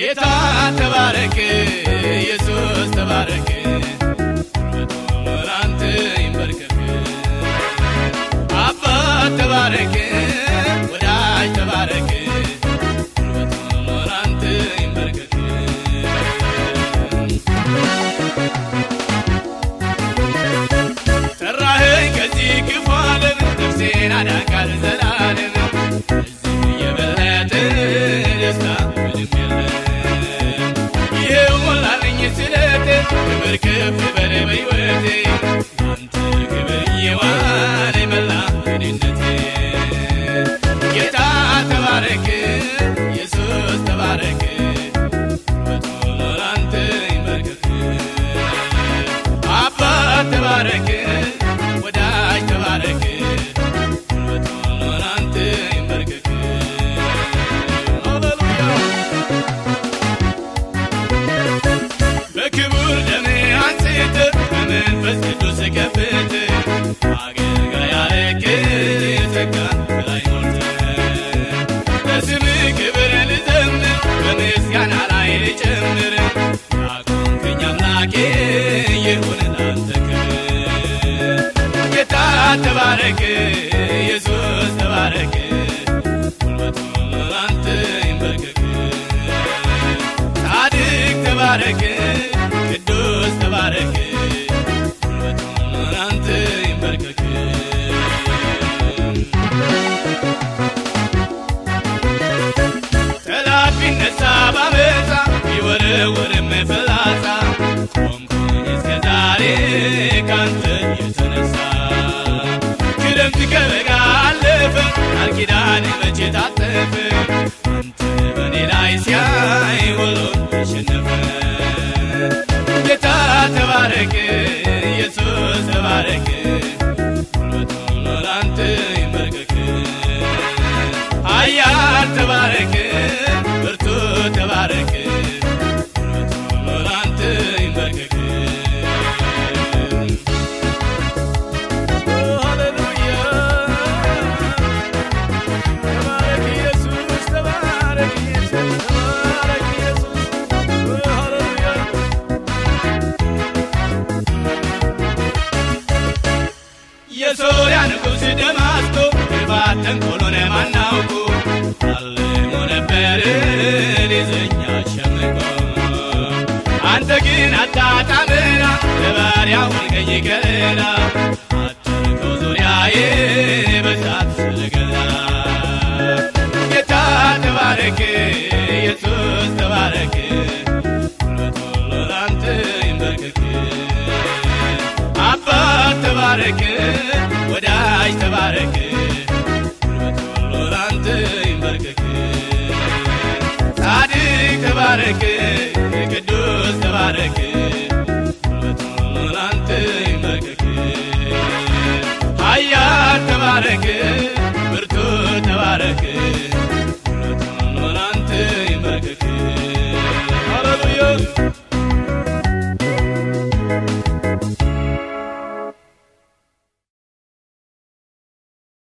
ጌታ ተባረክ ኢየሱስ ተባረክ። ተባረክ ወዳጅ ተባረክ ጉልበቱን ወናንተ ይንበርከክ ላይ ሞልተ ክብር ልዘምር በምስጋና ላይ ልጨምር። ተባረክ ኢየሱስ ተባረክ። ጉልበቱም አንተ ይንበርከክ ጻድቅ ተባረክ። የታጠፈ አንተ በእኔ ላይ ሲያይ ሁሉ ተሸነፈ። ጌታ ተባረክ፣ ኢየሱስ ተባረክ። ተንኮሎን ማናውቁ አልሞ ነበር ሊዘኛ ሸምቆ አንተ ግን አጣጣምና ለባሪያ ሆንከኝ ገና አትርኮ ዙሪያዬ በሳት ስለገላ ጌታ ተባረክ ኢየሱስ ተባረክ ተባረክ ወዳጅ ተባረክ